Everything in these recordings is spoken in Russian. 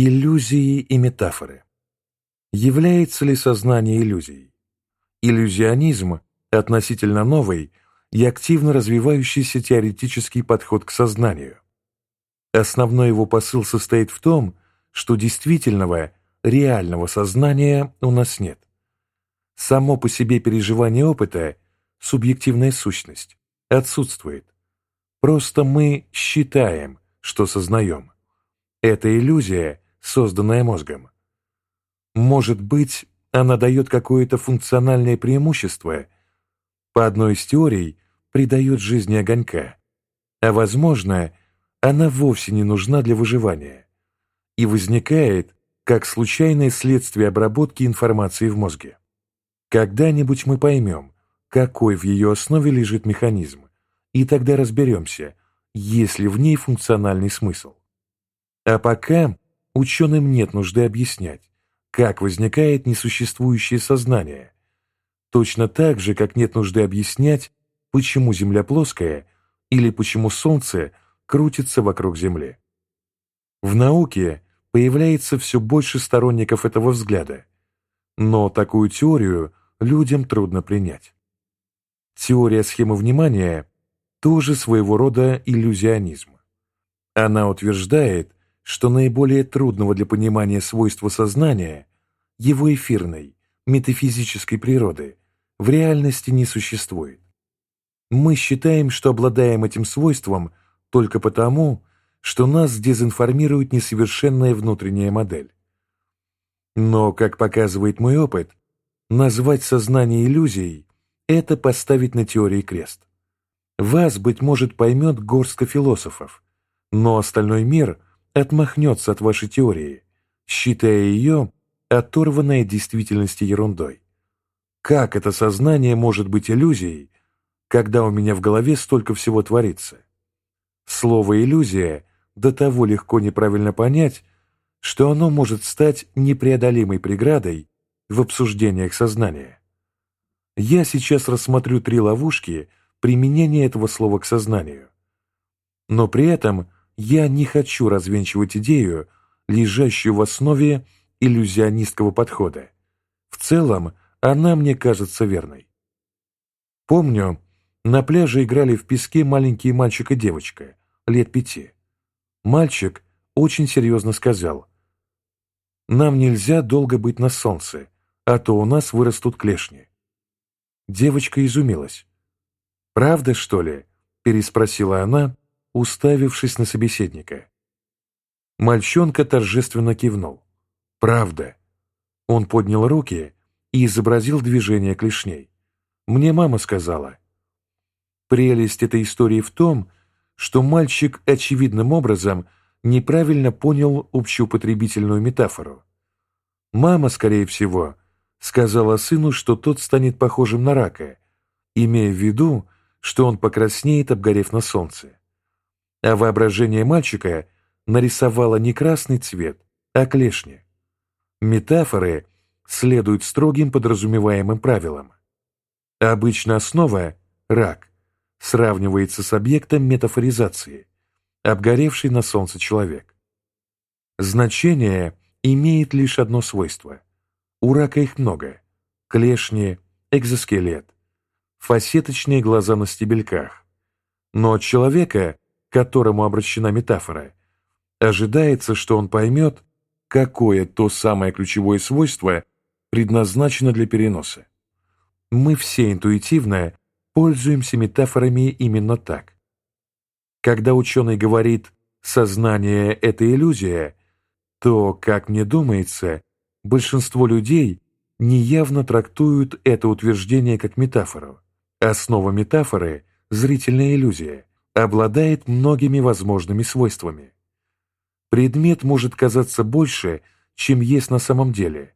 Иллюзии и метафоры. Является ли сознание иллюзией? Иллюзионизм – относительно новый и активно развивающийся теоретический подход к сознанию. Основной его посыл состоит в том, что действительного, реального сознания у нас нет. Само по себе переживание опыта, субъективная сущность, отсутствует. Просто мы считаем, что сознаем. Это иллюзия, созданная мозгом. Может быть, она дает какое-то функциональное преимущество, по одной из теорий придает жизни огонька, а возможно, она вовсе не нужна для выживания и возникает как случайное следствие обработки информации в мозге. Когда-нибудь мы поймем, какой в ее основе лежит механизм, и тогда разберемся, есть ли в ней функциональный смысл. А пока ученым нет нужды объяснять, как возникает несуществующее сознание, точно так же, как нет нужды объяснять, почему Земля плоская или почему Солнце крутится вокруг Земли. В науке появляется все больше сторонников этого взгляда, но такую теорию людям трудно принять. Теория схемы внимания тоже своего рода иллюзионизм. Она утверждает, что наиболее трудного для понимания свойства сознания, его эфирной, метафизической природы, в реальности не существует. Мы считаем, что обладаем этим свойством только потому, что нас дезинформирует несовершенная внутренняя модель. Но, как показывает мой опыт, назвать сознание иллюзией – это поставить на теории крест. Вас, быть может, поймет горстка философов, но остальной мир – отмахнется от вашей теории, считая ее оторванной от действительности ерундой. Как это сознание может быть иллюзией, когда у меня в голове столько всего творится? Слово «иллюзия» до того легко неправильно понять, что оно может стать непреодолимой преградой в обсуждениях сознания. Я сейчас рассмотрю три ловушки применения этого слова к сознанию. Но при этом я не хочу развенчивать идею, лежащую в основе иллюзионистского подхода. В целом, она мне кажется верной. Помню, на пляже играли в песке маленький мальчик и девочка, лет пяти. Мальчик очень серьезно сказал, «Нам нельзя долго быть на солнце, а то у нас вырастут клешни». Девочка изумилась. «Правда, что ли?» – переспросила она, уставившись на собеседника. Мальчонка торжественно кивнул. «Правда». Он поднял руки и изобразил движение клешней. «Мне мама сказала». Прелесть этой истории в том, что мальчик очевидным образом неправильно понял общеупотребительную метафору. Мама, скорее всего, сказала сыну, что тот станет похожим на рака, имея в виду, что он покраснеет, обгорев на солнце а воображение мальчика нарисовало не красный цвет, а клешни. Метафоры следуют строгим подразумеваемым правилам. Обычно основа – рак – сравнивается с объектом метафоризации, обгоревший на солнце человек. Значение имеет лишь одно свойство. У рака их много – клешни, экзоскелет, фасеточные глаза на стебельках. Но человека – к которому обращена метафора, ожидается, что он поймет, какое то самое ключевое свойство предназначено для переноса. Мы все интуитивно пользуемся метафорами именно так. Когда ученый говорит «сознание – это иллюзия», то, как мне думается, большинство людей неявно трактуют это утверждение как метафору. Основа метафоры – зрительная иллюзия обладает многими возможными свойствами. Предмет может казаться больше, чем есть на самом деле,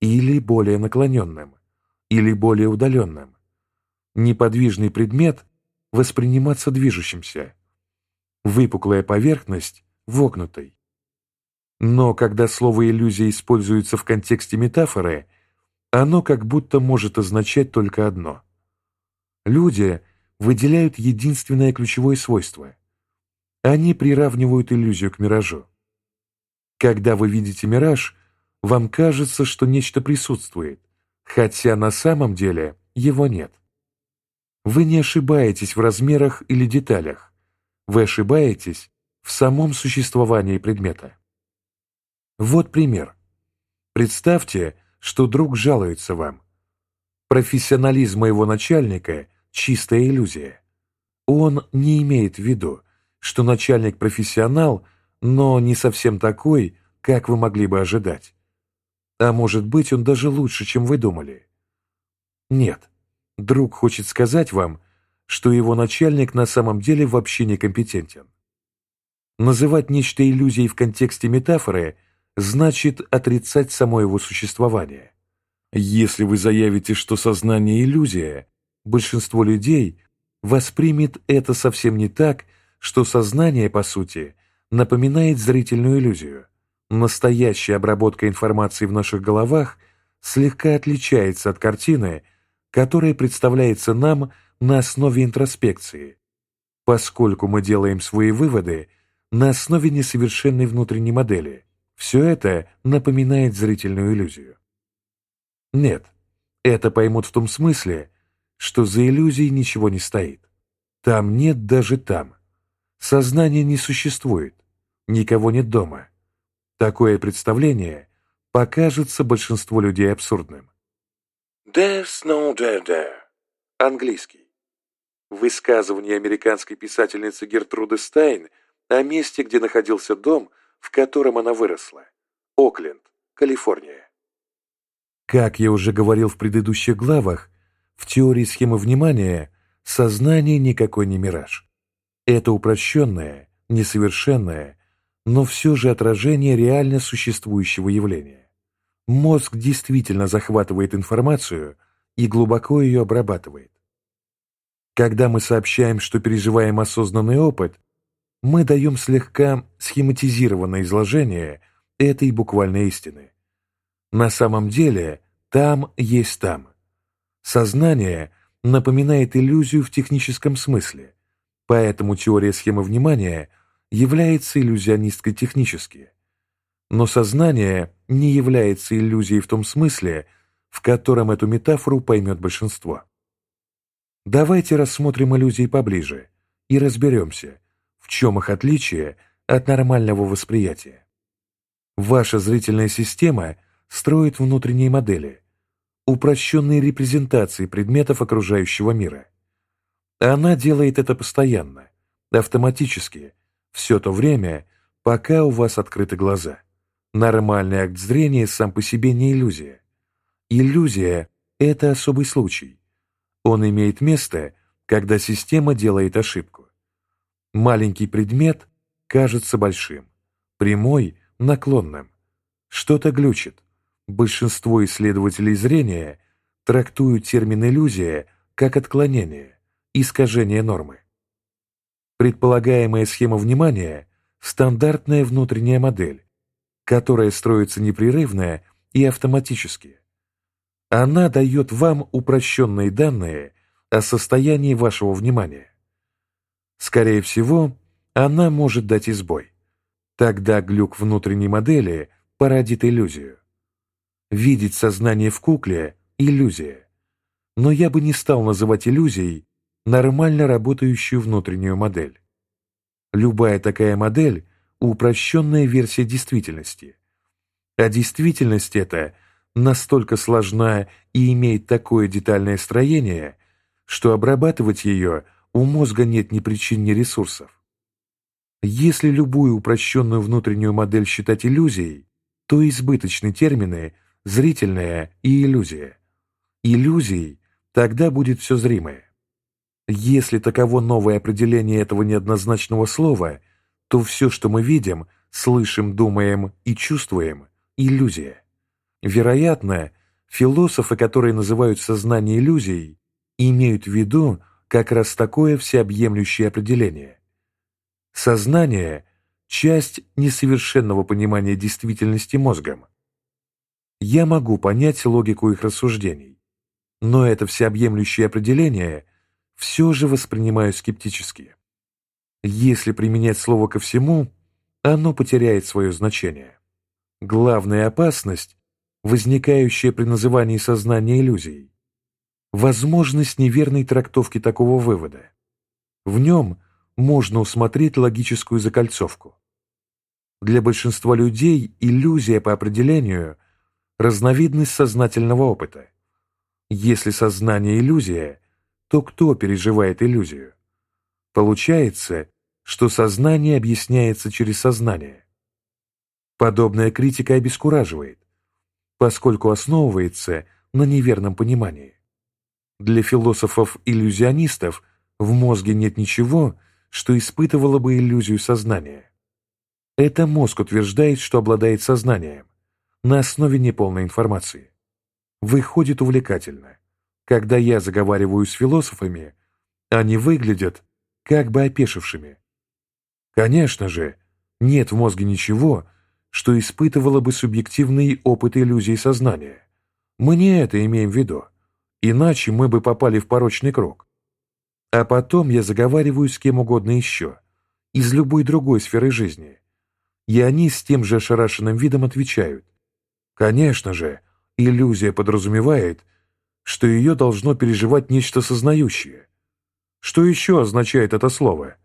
или более наклоненным, или более удаленным. Неподвижный предмет восприниматься движущимся, выпуклая поверхность – вогнутой. Но когда слово «иллюзия» используется в контексте метафоры, оно как будто может означать только одно. Люди – выделяют единственное ключевое свойство. Они приравнивают иллюзию к миражу. Когда вы видите мираж, вам кажется, что нечто присутствует, хотя на самом деле его нет. Вы не ошибаетесь в размерах или деталях, вы ошибаетесь в самом существовании предмета. Вот пример. Представьте, что друг жалуется вам. Профессионализм моего начальника – чистая иллюзия. Он не имеет в виду, что начальник профессионал, но не совсем такой, как вы могли бы ожидать. А может быть, он даже лучше, чем вы думали. Нет, друг хочет сказать вам, что его начальник на самом деле вообще некомпетентен. Называть нечто иллюзией в контексте метафоры значит отрицать само его существование. Если вы заявите, что сознание – иллюзия, большинство людей воспримет это совсем не так, что сознание, по сути, напоминает зрительную иллюзию. Настоящая обработка информации в наших головах слегка отличается от картины, которая представляется нам на основе интроспекции, поскольку мы делаем свои выводы на основе несовершенной внутренней модели. Все это напоминает зрительную иллюзию. Нет, это поймут в том смысле, что за иллюзией ничего не стоит. Там нет даже там. Сознание не существует, никого нет дома. Такое представление покажется большинству людей абсурдным. There's no there there. Английский. Высказывание американской писательницы Гертруды Стайн о месте, где находился дом, в котором она выросла. Окленд, Калифорния. Как я уже говорил в предыдущих главах, в теории схемы внимания сознание никакой не мираж. Это упрощенное, несовершенное, но все же отражение реально существующего явления. Мозг действительно захватывает информацию и глубоко ее обрабатывает. Когда мы сообщаем, что переживаем осознанный опыт, мы даем слегка схематизированное изложение этой буквальной истины. На самом деле там есть там. Сознание напоминает иллюзию в техническом смысле, поэтому теория схемы внимания является иллюзионисткой технически. Но сознание не является иллюзией в том смысле, в котором эту метафору поймет большинство. Давайте рассмотрим иллюзии поближе и разберемся, в чем их отличие от нормального восприятия. Ваша зрительная система строит внутренние модели, упрощенные репрезентации предметов окружающего мира. Она делает это постоянно, автоматически, все то время, пока у вас открыты глаза. Нормальный акт зрения сам по себе не иллюзия. Иллюзия – это особый случай. Он имеет место, когда система делает ошибку. Маленький предмет кажется большим, прямой – наклонным. Что-то глючит. Большинство исследователей зрения трактуют термин «иллюзия» как отклонение, искажение нормы. Предполагаемая схема внимания – стандартная внутренняя модель, которая строится непрерывно и автоматически. Она дает вам упрощенные данные о состоянии вашего внимания. Скорее всего, она может дать избой. Тогда глюк внутренней модели породит иллюзию. Видеть сознание в кукле – иллюзия. Но я бы не стал называть иллюзией нормально работающую внутреннюю модель. Любая такая модель – упрощенная версия действительности. А действительность эта настолько сложна и имеет такое детальное строение, что обрабатывать ее – у мозга нет ни причин, ни ресурсов. Если любую упрощенную внутреннюю модель считать иллюзией, то избыточны термины «зрительная» и «иллюзия». Иллюзией тогда будет все зримое. Если таково новое определение этого неоднозначного слова, то все, что мы видим, слышим, думаем и чувствуем – иллюзия. Вероятно, философы, которые называют сознание иллюзией, имеют в виду как раз такое всеобъемлющее определение. Сознание – часть несовершенного понимания действительности мозгом. Я могу понять логику их рассуждений, но это всеобъемлющее определение все же воспринимаю скептически. Если применять слово ко всему, оно потеряет свое значение. Главная опасность, возникающая при назывании сознания иллюзией, возможность неверной трактовки такого вывода. В нем можно усмотреть логическую закольцовку. Для большинства людей иллюзия по определению – разновидность сознательного опыта. Если сознание – иллюзия, то кто переживает иллюзию? Получается, что сознание объясняется через сознание. Подобная критика обескураживает, поскольку основывается на неверном понимании. Для философов-иллюзионистов в мозге нет ничего, что испытывало бы иллюзию сознания. Это мозг утверждает, что обладает сознанием, на основе неполной информации. Выходит увлекательно. Когда я заговариваю с философами, они выглядят как бы опешившими. Конечно же, нет в мозге ничего, что испытывало бы субъективный опыт иллюзии сознания. Мы не это имеем в виду, иначе мы бы попали в порочный круг. А потом я заговариваю с кем угодно еще, из любой другой сферы жизни, и они с тем же ошарашенным видом отвечают. Конечно же, иллюзия подразумевает, что ее должно переживать нечто сознающее. Что еще означает это слово?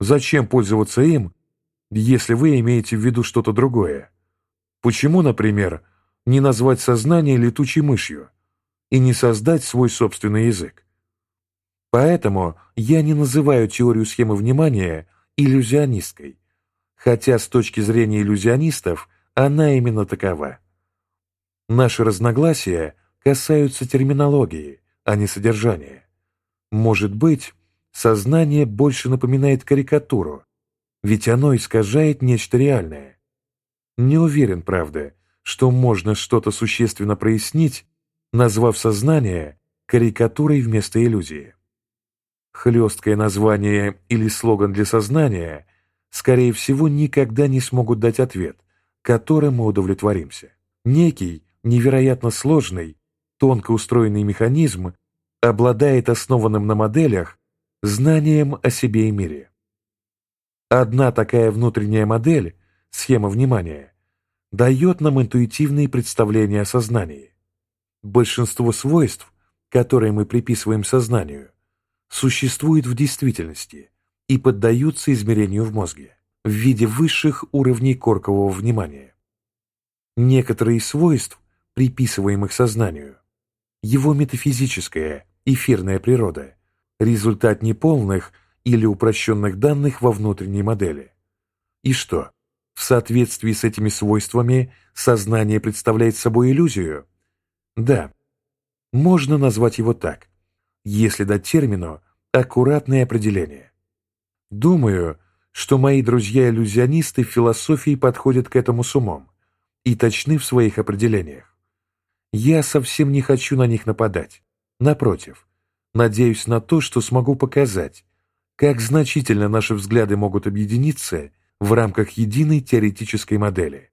Зачем пользоваться им, если вы имеете в виду что-то другое? Почему, например, не назвать сознание летучей мышью и не создать свой собственный язык? Поэтому я не называю теорию схемы внимания иллюзионистской, хотя с точки зрения иллюзионистов она именно такова. Наши разногласия касаются терминологии, а не содержания. Может быть, сознание больше напоминает карикатуру, ведь оно искажает нечто реальное. Не уверен, правда, что можно что-то существенно прояснить, назвав сознание карикатурой вместо иллюзии. Хлесткое название или слоган для сознания скорее всего, никогда не смогут дать ответ, которым мы удовлетворимся. Некий, невероятно сложный, тонко устроенный механизм обладает основанным на моделях знанием о себе и мире. Одна такая внутренняя модель, схема внимания, дает нам интуитивные представления о сознании. Большинство свойств, которые мы приписываем сознанию, существует в действительности – и поддаются измерению в мозге в виде высших уровней коркового внимания. Некоторые из свойств, приписываемых сознанию, его метафизическая, эфирная природа, результат неполных или упрощенных данных во внутренней модели. И что, в соответствии с этими свойствами сознание представляет собой иллюзию? Да, можно назвать его так, если дать термину аккуратное определение. Думаю, что мои друзья-иллюзионисты в философии подходят к этому с умом и точны в своих определениях. Я совсем не хочу на них нападать. Напротив, надеюсь на то, что смогу показать, как значительно наши взгляды могут объединиться в рамках единой теоретической модели.